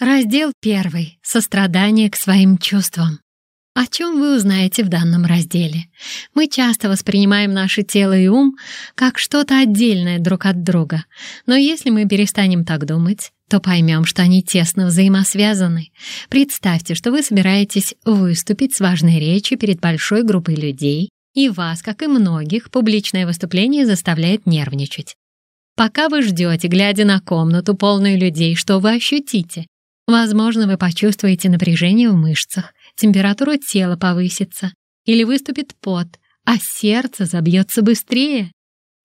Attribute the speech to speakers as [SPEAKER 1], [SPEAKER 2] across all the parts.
[SPEAKER 1] Раздел первый. Сострадание к своим чувствам. О чем вы узнаете в данном разделе? Мы часто воспринимаем наше тело и ум как что-то отдельное друг от друга, но если мы перестанем так думать, то поймем, что они тесно взаимосвязаны. Представьте, что вы собираетесь выступить с важной речью перед большой группой людей, и вас, как и многих, публичное выступление заставляет нервничать. Пока вы ждете, глядя на комнату, полную людей, что вы ощутите? Возможно, вы почувствуете напряжение в мышцах, температура тела повысится или выступит пот, а сердце забьется быстрее.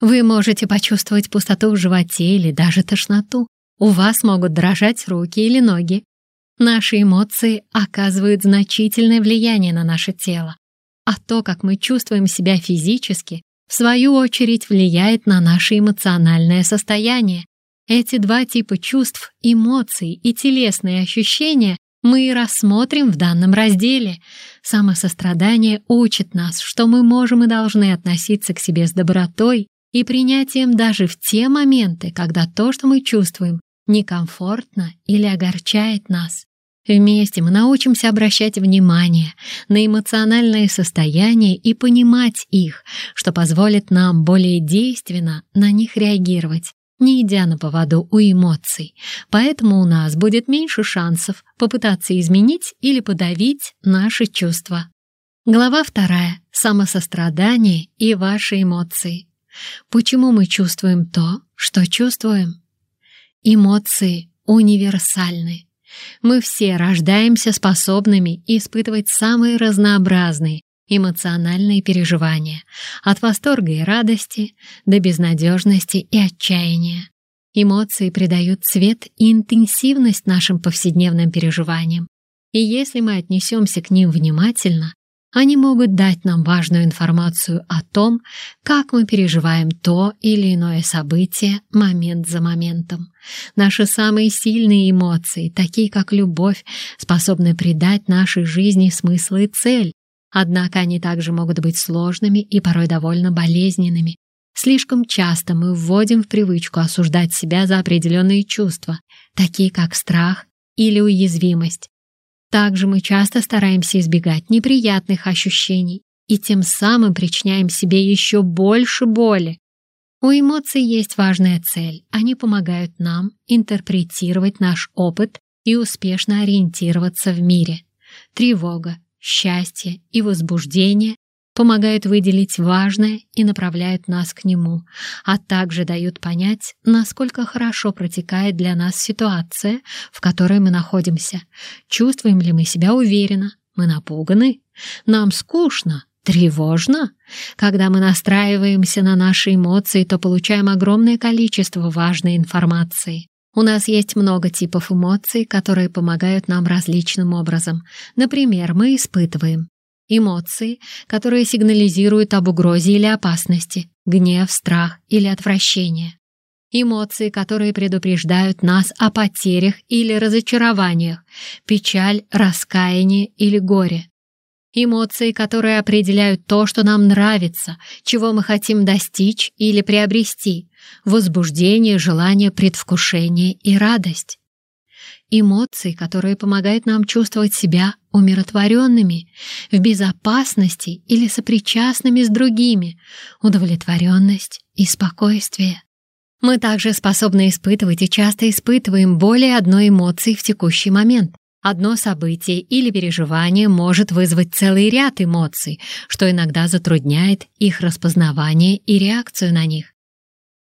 [SPEAKER 1] Вы можете почувствовать пустоту в животе или даже тошноту. У вас могут дрожать руки или ноги. Наши эмоции оказывают значительное влияние на наше тело, а то, как мы чувствуем себя физически, в свою очередь влияет на наше эмоциональное состояние. Эти два типа чувств, эмоций и телесные ощущения мы и рассмотрим в данном разделе. Самосострадание учит нас, что мы можем и должны относиться к себе с добротой и принятием даже в те моменты, когда то, что мы чувствуем, некомфортно или огорчает нас. Вместе мы научимся обращать внимание на эмоциональные состояния и понимать их, что позволит нам более действенно на них реагировать не идя на поводу у эмоций, поэтому у нас будет меньше шансов попытаться изменить или подавить наши чувства. Глава вторая. Самосострадание и ваши эмоции. Почему мы чувствуем то, что чувствуем? Эмоции универсальны. Мы все рождаемся способными испытывать самые разнообразные эмоциональные переживания, от восторга и радости до безнадежности и отчаяния. Эмоции придают цвет и интенсивность нашим повседневным переживаниям, и если мы отнесемся к ним внимательно, они могут дать нам важную информацию о том, как мы переживаем то или иное событие момент за моментом. Наши самые сильные эмоции, такие как любовь, способны придать нашей жизни смысл и цель, Однако они также могут быть сложными и порой довольно болезненными. Слишком часто мы вводим в привычку осуждать себя за определенные чувства, такие как страх или уязвимость. Также мы часто стараемся избегать неприятных ощущений и тем самым причиняем себе еще больше боли. У эмоций есть важная цель. Они помогают нам интерпретировать наш опыт и успешно ориентироваться в мире. Тревога, счастье и возбуждение помогают выделить важное и направляют нас к нему, а также дают понять, насколько хорошо протекает для нас ситуация, в которой мы находимся. Чувствуем ли мы себя уверенно? Мы напуганы? Нам скучно? Тревожно? Когда мы настраиваемся на наши эмоции, то получаем огромное количество важной информации. У нас есть много типов эмоций, которые помогают нам различным образом. Например, мы испытываем эмоции, которые сигнализируют об угрозе или опасности, гнев, страх или отвращение. Эмоции, которые предупреждают нас о потерях или разочарованиях, печаль, раскаяние или горе. Эмоции, которые определяют то, что нам нравится, чего мы хотим достичь или приобрести, возбуждение, желание, предвкушение и радость. Эмоции, которые помогают нам чувствовать себя умиротворенными, в безопасности или сопричастными с другими, удовлетворенность и спокойствие. Мы также способны испытывать и часто испытываем более одной эмоции в текущий момент. Одно событие или переживание может вызвать целый ряд эмоций, что иногда затрудняет их распознавание и реакцию на них.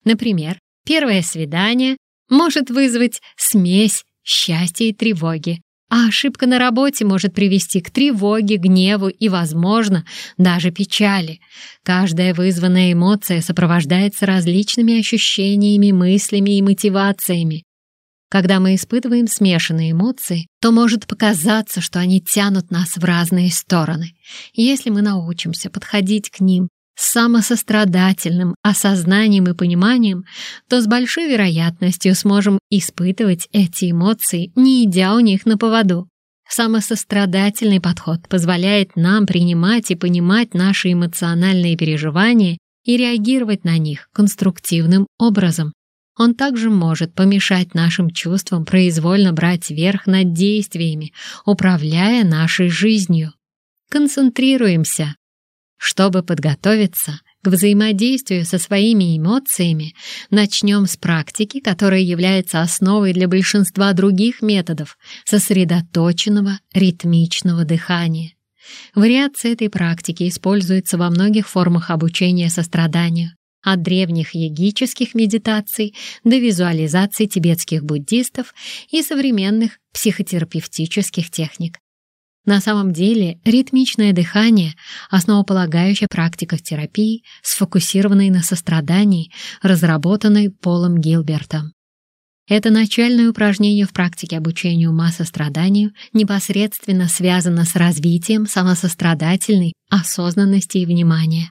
[SPEAKER 1] Например, первое свидание может вызвать смесь счастья и тревоги, а ошибка на работе может привести к тревоге, гневу и, возможно, даже печали. Каждая вызванная эмоция сопровождается различными ощущениями, мыслями и мотивациями. Когда мы испытываем смешанные эмоции, то может показаться, что они тянут нас в разные стороны. Если мы научимся подходить к ним с самосострадательным осознанием и пониманием, то с большой вероятностью сможем испытывать эти эмоции, не идя у них на поводу. Самосострадательный подход позволяет нам принимать и понимать наши эмоциональные переживания и реагировать на них конструктивным образом. Он также может помешать нашим чувствам произвольно брать верх над действиями, управляя нашей жизнью. Концентрируемся. Чтобы подготовиться к взаимодействию со своими эмоциями, начнем с практики, которая является основой для большинства других методов сосредоточенного ритмичного дыхания. Вариации этой практики используются во многих формах обучения состраданию, от древних йогических медитаций до визуализации тибетских буддистов и современных психотерапевтических техник. На самом деле ритмичное дыхание — основополагающая практика в терапии, сфокусированной на сострадании, разработанной Полом Гилбертом. Это начальное упражнение в практике обучения ума состраданию непосредственно связано с развитием самосострадательной осознанности и внимания.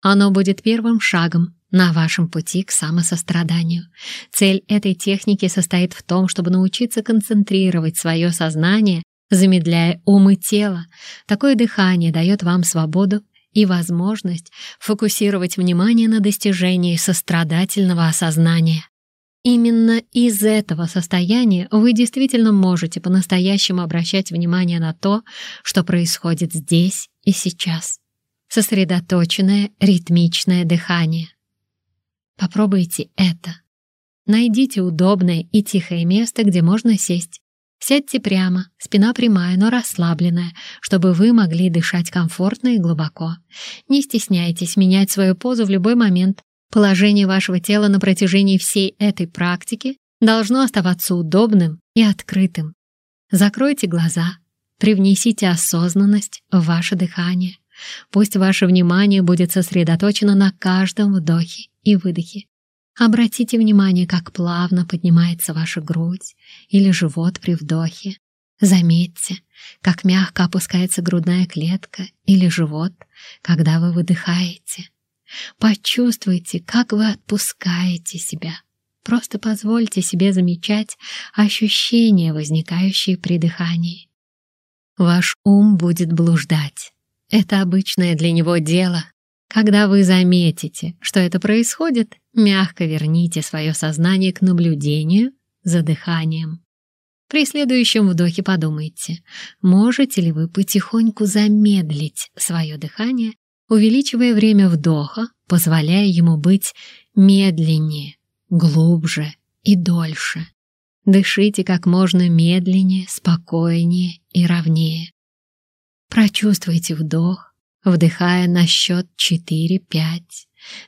[SPEAKER 1] Оно будет первым шагом на вашем пути к самосостраданию. Цель этой техники состоит в том, чтобы научиться концентрировать свое сознание, замедляя ум и тело. Такое дыхание дает вам свободу и возможность фокусировать внимание на достижении сострадательного осознания. Именно из этого состояния вы действительно можете по-настоящему обращать внимание на то, что происходит здесь и сейчас. Сосредоточенное ритмичное дыхание. Попробуйте это. Найдите удобное и тихое место, где можно сесть. Сядьте прямо, спина прямая, но расслабленная, чтобы вы могли дышать комфортно и глубоко. Не стесняйтесь менять свою позу в любой момент. Положение вашего тела на протяжении всей этой практики должно оставаться удобным и открытым. Закройте глаза, привнесите осознанность в ваше дыхание. Пусть ваше внимание будет сосредоточено на каждом вдохе и выдохе. Обратите внимание, как плавно поднимается ваша грудь или живот при вдохе. Заметьте, как мягко опускается грудная клетка или живот, когда вы выдыхаете. Почувствуйте, как вы отпускаете себя. Просто позвольте себе замечать ощущения, возникающие при дыхании. Ваш ум будет блуждать. Это обычное для него дело. Когда вы заметите, что это происходит, мягко верните свое сознание к наблюдению за дыханием. При следующем вдохе подумайте, можете ли вы потихоньку замедлить свое дыхание, увеличивая время вдоха, позволяя ему быть медленнее, глубже и дольше. Дышите как можно медленнее, спокойнее и ровнее. Прочувствуйте вдох, вдыхая на счет 4-5.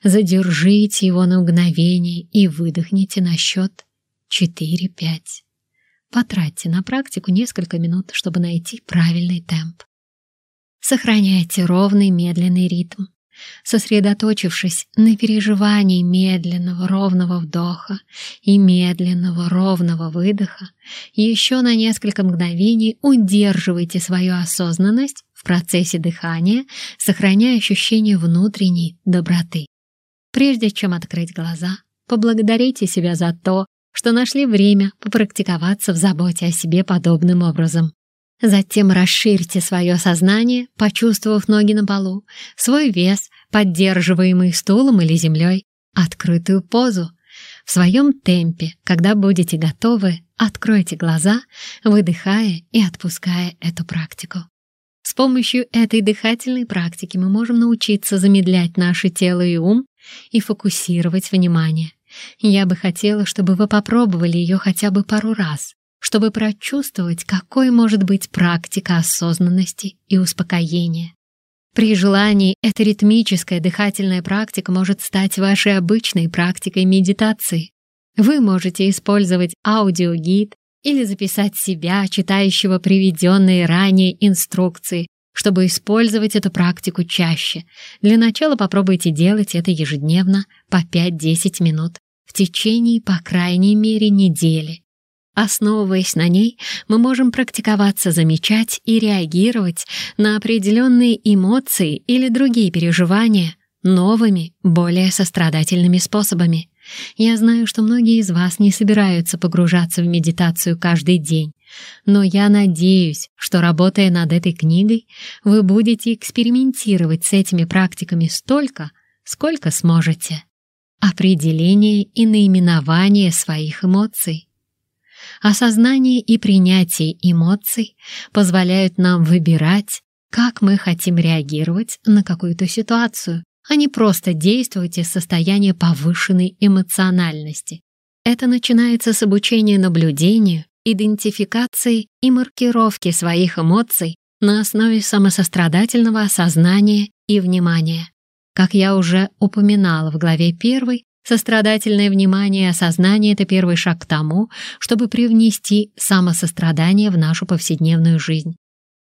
[SPEAKER 1] Задержите его на мгновение и выдохните на счет 4-5. Потратьте на практику несколько минут, чтобы найти правильный темп. Сохраняйте ровный медленный ритм сосредоточившись на переживании медленного ровного вдоха и медленного ровного выдоха, еще на несколько мгновений удерживайте свою осознанность в процессе дыхания, сохраняя ощущение внутренней доброты. Прежде чем открыть глаза, поблагодарите себя за то, что нашли время попрактиковаться в заботе о себе подобным образом. Затем расширьте свое сознание, почувствовав ноги на полу, свой вес, поддерживаемый стулом или землей, открытую позу. В своем темпе, когда будете готовы, откройте глаза, выдыхая и отпуская эту практику. С помощью этой дыхательной практики мы можем научиться замедлять наше тело и ум и фокусировать внимание. Я бы хотела, чтобы вы попробовали ее хотя бы пару раз, чтобы прочувствовать, какой может быть практика осознанности и успокоения. При желании эта ритмическая дыхательная практика может стать вашей обычной практикой медитации. Вы можете использовать аудиогид или записать себя, читающего приведенные ранее инструкции, чтобы использовать эту практику чаще. Для начала попробуйте делать это ежедневно по 5-10 минут в течение, по крайней мере, недели. Основываясь на ней, мы можем практиковаться замечать и реагировать на определенные эмоции или другие переживания новыми, более сострадательными способами. Я знаю, что многие из вас не собираются погружаться в медитацию каждый день, но я надеюсь, что, работая над этой книгой, вы будете экспериментировать с этими практиками столько, сколько сможете. определение и наименование своих эмоций. Осознание и принятие эмоций позволяют нам выбирать, как мы хотим реагировать на какую-то ситуацию, а не просто действовать из состояния повышенной эмоциональности. Это начинается с обучения наблюдению, идентификации и маркировки своих эмоций на основе самосострадательного осознания и внимания. Как я уже упоминала в главе 1, сострадательное внимание и осознание — это первый шаг к тому, чтобы привнести самосострадание в нашу повседневную жизнь.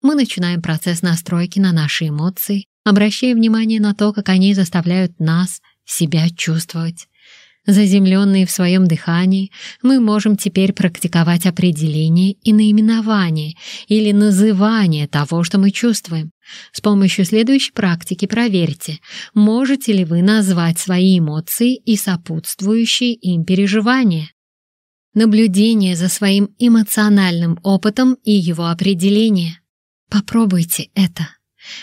[SPEAKER 1] Мы начинаем процесс настройки на наши эмоции, обращая внимание на то, как они заставляют нас себя чувствовать. Заземленные в своем дыхании, мы можем теперь практиковать определение и наименование или называние того, что мы чувствуем. С помощью следующей практики проверьте, можете ли вы назвать свои эмоции и сопутствующие им переживания. Наблюдение за своим эмоциональным опытом и его определение. Попробуйте это.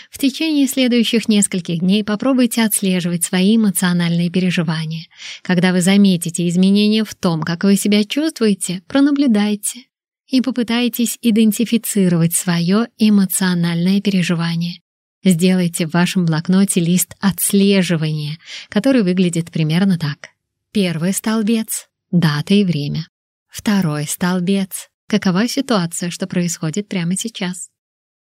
[SPEAKER 1] В течение следующих нескольких дней попробуйте отслеживать свои эмоциональные переживания. Когда вы заметите изменения в том, как вы себя чувствуете, пронаблюдайте и попытайтесь идентифицировать свое эмоциональное переживание. Сделайте в вашем блокноте лист отслеживания, который выглядит примерно так. Первый столбец — дата и время. Второй столбец — какова ситуация, что происходит прямо сейчас.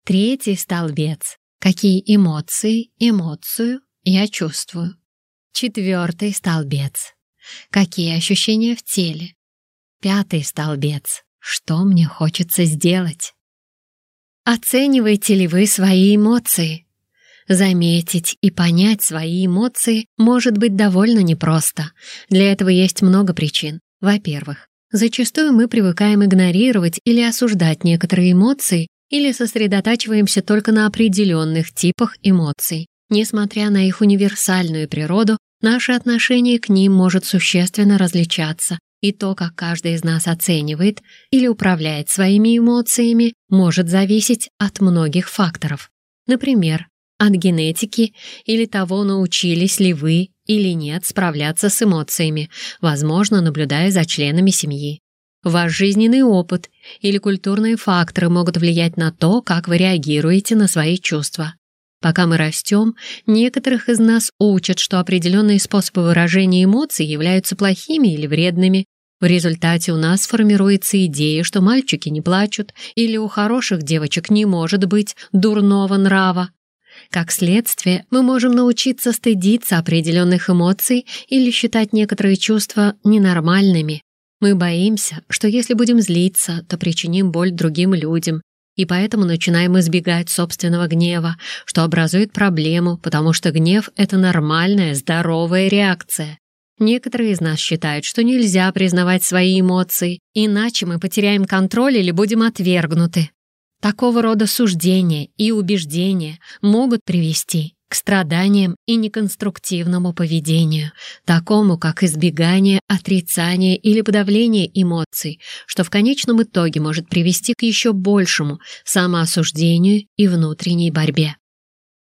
[SPEAKER 1] Третий столбец Какие эмоции, эмоцию я чувствую. Четвертый столбец. Какие ощущения в теле. Пятый столбец. Что мне хочется сделать? Оцениваете ли вы свои эмоции? Заметить и понять свои эмоции может быть довольно непросто. Для этого есть много причин. Во-первых, зачастую мы привыкаем игнорировать или осуждать некоторые эмоции или сосредотачиваемся только на определенных типах эмоций. Несмотря на их универсальную природу, наше отношение к ним может существенно различаться, и то, как каждый из нас оценивает или управляет своими эмоциями, может зависеть от многих факторов. Например, от генетики или того, научились ли вы или нет справляться с эмоциями, возможно, наблюдая за членами семьи. Ваш жизненный опыт или культурные факторы могут влиять на то, как вы реагируете на свои чувства. Пока мы растем, некоторых из нас учат, что определенные способы выражения эмоций являются плохими или вредными. В результате у нас формируется идея, что мальчики не плачут или у хороших девочек не может быть дурного нрава. Как следствие, мы можем научиться стыдиться определенных эмоций или считать некоторые чувства ненормальными. Мы боимся, что если будем злиться, то причиним боль другим людям, и поэтому начинаем избегать собственного гнева, что образует проблему, потому что гнев — это нормальная, здоровая реакция. Некоторые из нас считают, что нельзя признавать свои эмоции, иначе мы потеряем контроль или будем отвергнуты. Такого рода суждения и убеждения могут привести к страданиям и неконструктивному поведению, такому как избегание, отрицание или подавление эмоций, что в конечном итоге может привести к еще большему самоосуждению и внутренней борьбе.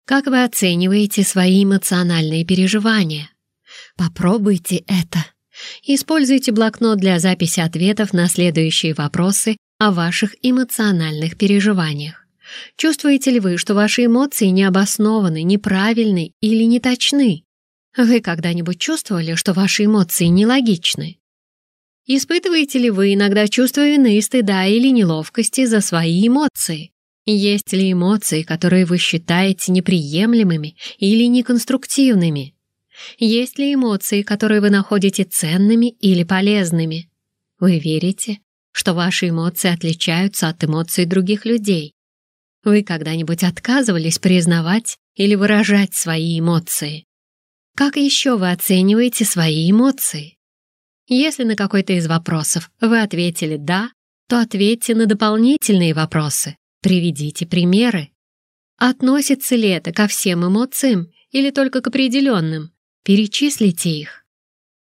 [SPEAKER 1] Как вы оцениваете свои эмоциональные переживания? Попробуйте это. Используйте блокнот для записи ответов на следующие вопросы о ваших эмоциональных переживаниях. Чувствуете ли вы, что ваши эмоции необоснованы, неправильны или неточны? Вы когда-нибудь чувствовали, что ваши эмоции нелогичны? Испытываете ли вы иногда чувство вины, стыда или неловкости за свои эмоции? Есть ли эмоции, которые вы считаете неприемлемыми или неконструктивными? Есть ли эмоции, которые вы находите ценными или полезными? Вы верите, что ваши эмоции отличаются от эмоций других людей? Вы когда-нибудь отказывались признавать или выражать свои эмоции? Как еще вы оцениваете свои эмоции? Если на какой-то из вопросов вы ответили «да», то ответьте на дополнительные вопросы. Приведите примеры. Относится ли это ко всем эмоциям или только к определенным? Перечислите их.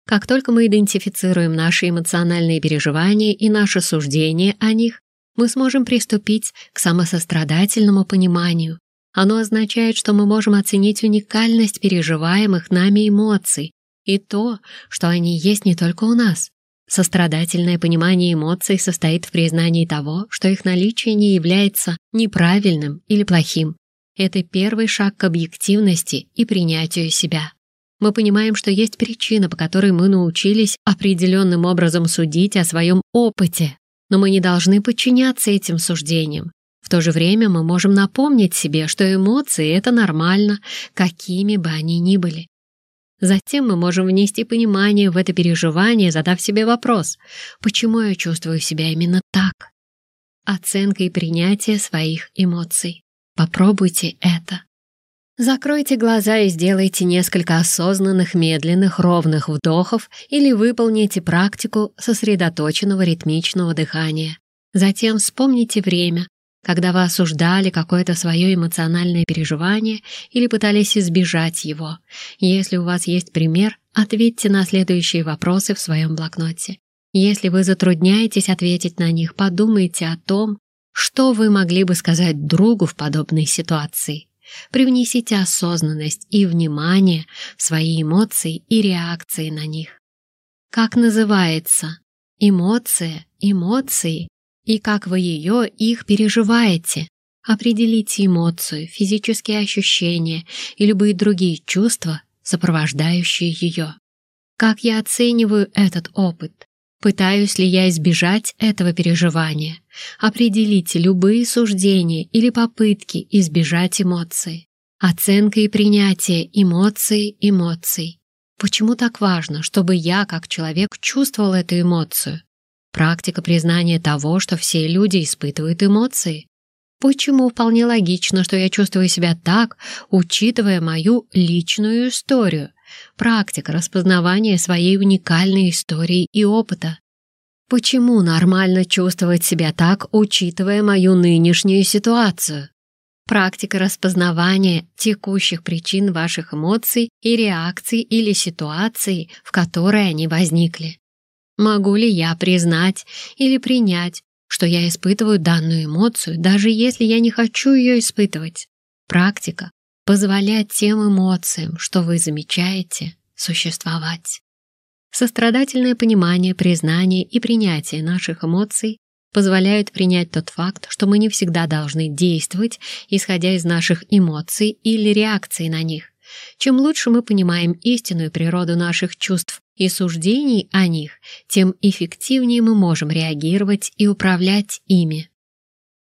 [SPEAKER 1] Как только мы идентифицируем наши эмоциональные переживания и наше суждение о них, мы сможем приступить к самосострадательному пониманию. Оно означает, что мы можем оценить уникальность переживаемых нами эмоций и то, что они есть не только у нас. Сострадательное понимание эмоций состоит в признании того, что их наличие не является неправильным или плохим. Это первый шаг к объективности и принятию себя. Мы понимаем, что есть причина, по которой мы научились определенным образом судить о своем опыте, но мы не должны подчиняться этим суждениям. В то же время мы можем напомнить себе, что эмоции — это нормально, какими бы они ни были. Затем мы можем внести понимание в это переживание, задав себе вопрос, почему я чувствую себя именно так? Оценка и принятие своих эмоций. Попробуйте это. Закройте глаза и сделайте несколько осознанных, медленных, ровных вдохов или выполните практику сосредоточенного ритмичного дыхания. Затем вспомните время, когда вы осуждали какое-то свое эмоциональное переживание или пытались избежать его. Если у вас есть пример, ответьте на следующие вопросы в своем блокноте. Если вы затрудняетесь ответить на них, подумайте о том, что вы могли бы сказать другу в подобной ситуации. Привнесите осознанность и внимание в свои эмоции и реакции на них. Как называется? Эмоция, эмоции и как вы ее, их переживаете. Определите эмоцию, физические ощущения и любые другие чувства, сопровождающие ее. Как я оцениваю этот опыт? Пытаюсь ли я избежать этого переживания? Определите любые суждения или попытки избежать эмоций. Оценка и принятие эмоций, эмоций. Почему так важно, чтобы я, как человек, чувствовал эту эмоцию? Практика признания того, что все люди испытывают эмоции. Почему вполне логично, что я чувствую себя так, учитывая мою личную историю, практика распознавания своей уникальной истории и опыта. Почему нормально чувствовать себя так, учитывая мою нынешнюю ситуацию? Практика распознавания текущих причин ваших эмоций и реакций или ситуации, в которой они возникли. Могу ли я признать или принять, что я испытываю данную эмоцию, даже если я не хочу ее испытывать? Практика позволять тем эмоциям, что вы замечаете, существовать. Сострадательное понимание, признание и принятие наших эмоций позволяют принять тот факт, что мы не всегда должны действовать, исходя из наших эмоций или реакций на них. Чем лучше мы понимаем истинную природу наших чувств и суждений о них, тем эффективнее мы можем реагировать и управлять ими.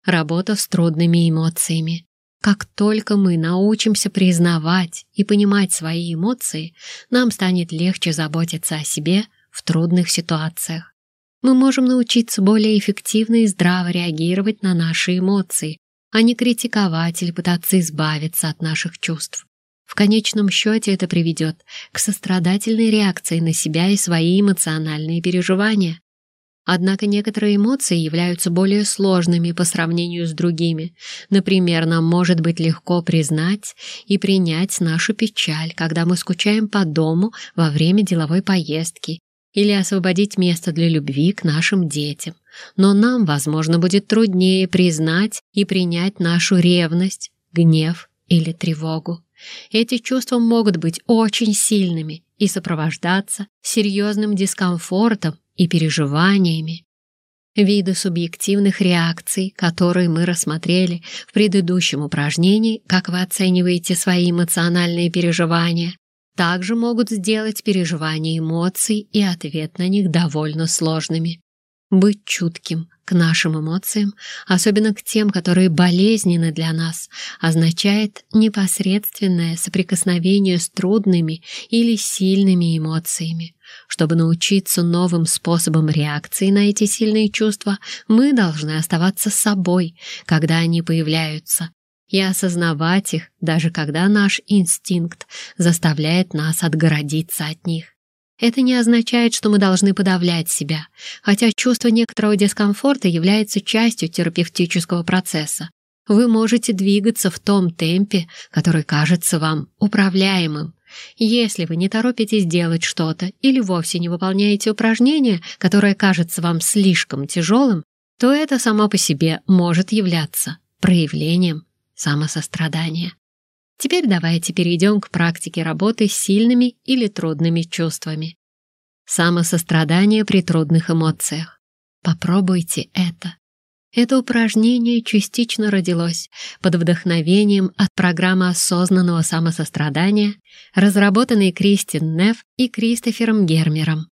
[SPEAKER 1] Работа с трудными эмоциями. Как только мы научимся признавать и понимать свои эмоции, нам станет легче заботиться о себе в трудных ситуациях. Мы можем научиться более эффективно и здраво реагировать на наши эмоции, а не критиковать или пытаться избавиться от наших чувств. В конечном счете это приведет к сострадательной реакции на себя и свои эмоциональные переживания. Однако некоторые эмоции являются более сложными по сравнению с другими. Например, нам может быть легко признать и принять нашу печаль, когда мы скучаем по дому во время деловой поездки, или освободить место для любви к нашим детям. Но нам, возможно, будет труднее признать и принять нашу ревность, гнев или тревогу. Эти чувства могут быть очень сильными и сопровождаться серьезным дискомфортом и переживаниями. Виды субъективных реакций, которые мы рассмотрели в предыдущем упражнении, как вы оцениваете свои эмоциональные переживания, также могут сделать переживания эмоций и ответ на них довольно сложными. Быть чутким к нашим эмоциям, особенно к тем, которые болезненны для нас, означает непосредственное соприкосновение с трудными или сильными эмоциями. Чтобы научиться новым способам реакции на эти сильные чувства, мы должны оставаться собой, когда они появляются, и осознавать их, даже когда наш инстинкт заставляет нас отгородиться от них. Это не означает, что мы должны подавлять себя, хотя чувство некоторого дискомфорта является частью терапевтического процесса. Вы можете двигаться в том темпе, который кажется вам управляемым. Если вы не торопитесь делать что-то или вовсе не выполняете упражнение, которое кажется вам слишком тяжелым, то это само по себе может являться проявлением самосострадания. Теперь давайте перейдем к практике работы с сильными или трудными чувствами. Самосострадание при трудных эмоциях. Попробуйте это. Это упражнение частично родилось под вдохновением от программы осознанного самосострадания, разработанной Кристин Неф и Кристофером Гермером.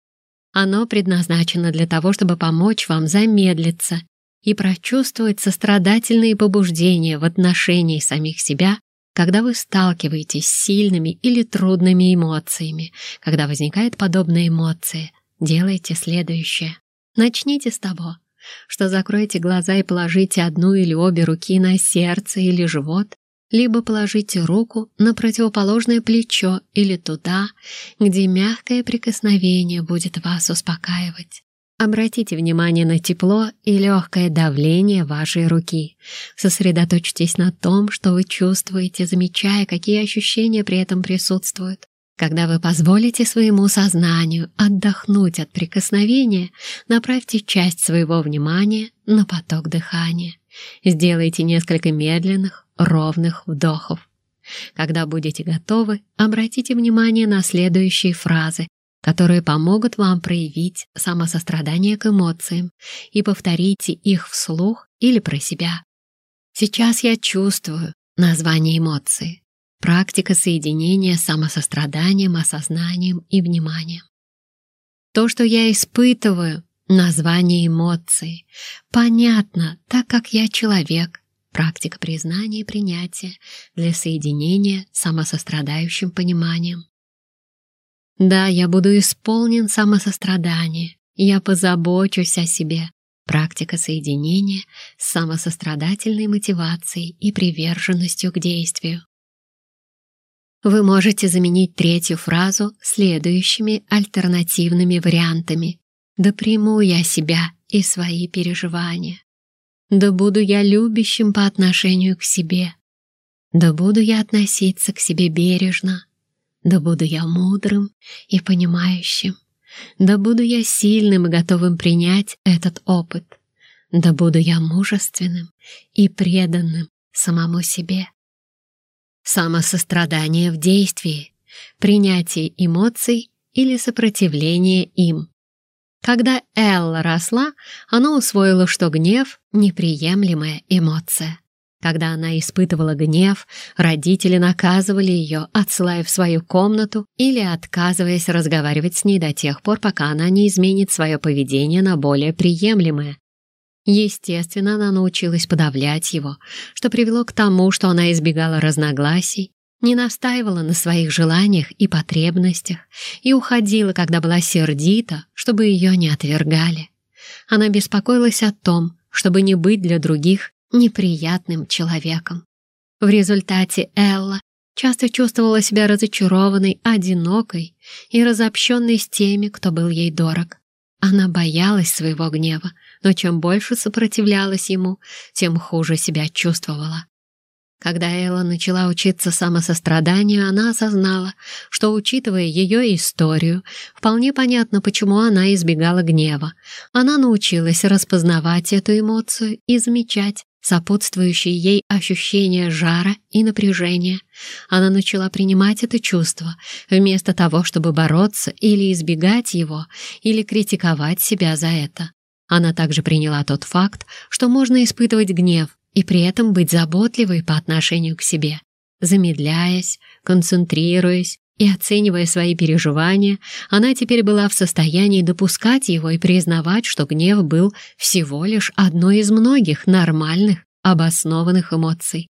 [SPEAKER 1] Оно предназначено для того, чтобы помочь вам замедлиться и прочувствовать сострадательные побуждения в отношении самих себя, когда вы сталкиваетесь с сильными или трудными эмоциями. Когда возникает подобная эмоция, делайте следующее. Начните с того, что закройте глаза и положите одну или обе руки на сердце или живот, либо положите руку на противоположное плечо или туда, где мягкое прикосновение будет вас успокаивать. Обратите внимание на тепло и легкое давление вашей руки. Сосредоточьтесь на том, что вы чувствуете, замечая, какие ощущения при этом присутствуют. Когда вы позволите своему сознанию отдохнуть от прикосновения, направьте часть своего внимания на поток дыхания. Сделайте несколько медленных, ровных вдохов. Когда будете готовы, обратите внимание на следующие фразы, которые помогут вам проявить самосострадание к эмоциям, и повторите их вслух или про себя. Сейчас я чувствую название эмоции. Практика соединения с самосостраданием, осознанием и вниманием. То, что я испытываю, название эмоций. Понятно, так как я человек. Практика признания и принятия для соединения с самосострадающим пониманием. Да, я буду исполнен самосострадания. Я позабочусь о себе. Практика соединения с самосострадательной мотивацией и приверженностью к действию. Вы можете заменить третью фразу следующими альтернативными вариантами. «Да приму я себя и свои переживания». «Да буду я любящим по отношению к себе». «Да буду я относиться к себе бережно». «Да буду я мудрым и понимающим». «Да буду я сильным и готовым принять этот опыт». «Да буду я мужественным и преданным самому себе». Самосострадание в действии, принятие эмоций или сопротивление им. Когда Элла росла, она усвоила, что гнев — неприемлемая эмоция. Когда она испытывала гнев, родители наказывали ее, отсылая в свою комнату или отказываясь разговаривать с ней до тех пор, пока она не изменит свое поведение на более приемлемое. Естественно, она научилась подавлять его, что привело к тому, что она избегала разногласий, не настаивала на своих желаниях и потребностях и уходила, когда была сердита, чтобы ее не отвергали. Она беспокоилась о том, чтобы не быть для других неприятным человеком. В результате Элла часто чувствовала себя разочарованной, одинокой и разобщенной с теми, кто был ей дорог. Она боялась своего гнева, но чем больше сопротивлялась ему, тем хуже себя чувствовала. Когда Элла начала учиться самосостраданию, она осознала, что, учитывая ее историю, вполне понятно, почему она избегала гнева. Она научилась распознавать эту эмоцию и замечать сопутствующие ей ощущения жара и напряжения. Она начала принимать это чувство, вместо того, чтобы бороться или избегать его, или критиковать себя за это. Она также приняла тот факт, что можно испытывать гнев и при этом быть заботливой по отношению к себе. Замедляясь, концентрируясь и оценивая свои переживания, она теперь была в состоянии допускать его и признавать, что гнев был всего лишь одной из многих нормальных, обоснованных эмоций.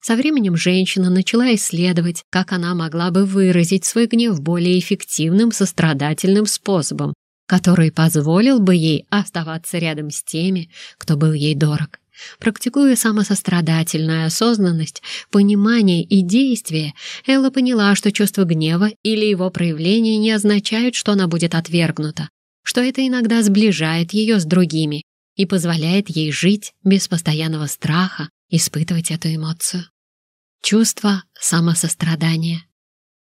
[SPEAKER 1] Со временем женщина начала исследовать, как она могла бы выразить свой гнев более эффективным сострадательным способом, который позволил бы ей оставаться рядом с теми, кто был ей дорог. Практикуя самосострадательную осознанность, понимание и действие, Элла поняла, что чувство гнева или его проявление не означают, что она будет отвергнута, что это иногда сближает ее с другими и позволяет ей жить без постоянного страха, испытывать эту эмоцию. Чувство самосострадания.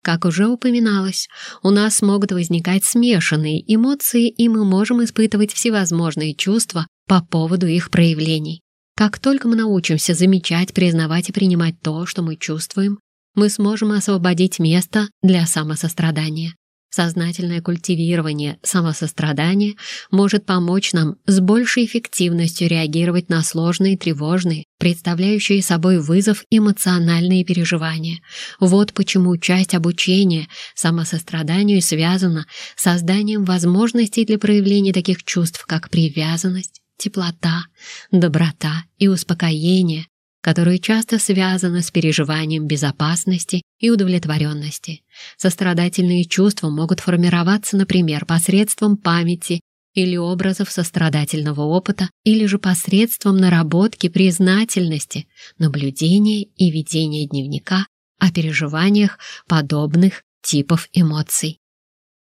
[SPEAKER 1] Как уже упоминалось, у нас могут возникать смешанные эмоции, и мы можем испытывать всевозможные чувства по поводу их проявлений. Как только мы научимся замечать, признавать и принимать то, что мы чувствуем, мы сможем освободить место для самосострадания. Сознательное культивирование самосострадания может помочь нам с большей эффективностью реагировать на сложные, тревожные, представляющие собой вызов эмоциональные переживания. Вот почему часть обучения самосостраданию связана с созданием возможностей для проявления таких чувств, как привязанность, теплота, доброта и успокоение, которые часто связаны с переживанием безопасности и удовлетворенности. Сострадательные чувства могут формироваться, например, посредством памяти или образов сострадательного опыта, или же посредством наработки признательности, наблюдения и ведения дневника о переживаниях подобных типов эмоций.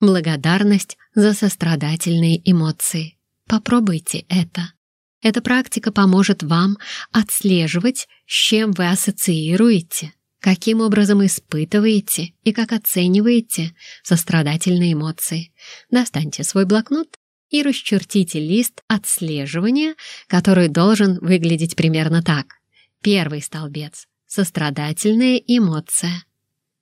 [SPEAKER 1] Благодарность за сострадательные эмоции. Попробуйте это. Эта практика поможет вам отслеживать, с чем вы ассоциируете, каким образом испытываете и как оцениваете сострадательные эмоции. Достаньте свой блокнот и расчертите лист отслеживания, который должен выглядеть примерно так. Первый столбец — сострадательная эмоция.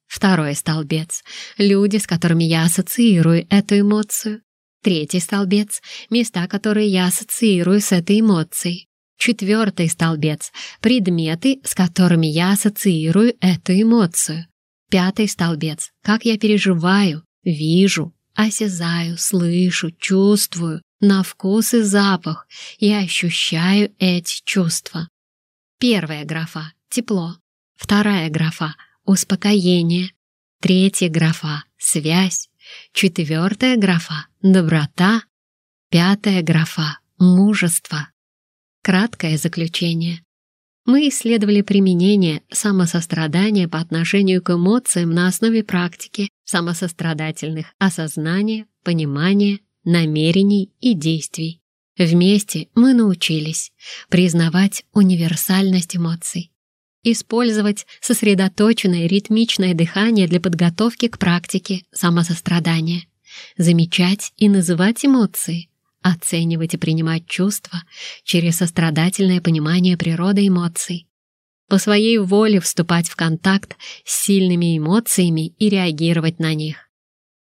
[SPEAKER 1] Второй столбец — люди, с которыми я ассоциирую эту эмоцию. Третий столбец — места, которые я ассоциирую с этой эмоцией. Четвертый столбец — предметы, с которыми я ассоциирую эту эмоцию. Пятый столбец — как я переживаю, вижу, осязаю, слышу, чувствую, на вкус и запах и ощущаю эти чувства. Первая графа — тепло. Вторая графа — успокоение. Третья графа — связь. Четвертая графа — доброта. Пятая графа — мужество. Краткое заключение. Мы исследовали применение самосострадания по отношению к эмоциям на основе практики самосострадательных осознания, понимания, намерений и действий. Вместе мы научились признавать универсальность эмоций, использовать сосредоточенное ритмичное дыхание для подготовки к практике самосострадания, замечать и называть эмоции, оценивать и принимать чувства через сострадательное понимание природы эмоций, по своей воле вступать в контакт с сильными эмоциями и реагировать на них,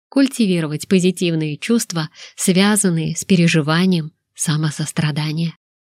[SPEAKER 1] культивировать позитивные чувства, связанные с переживанием самосострадания.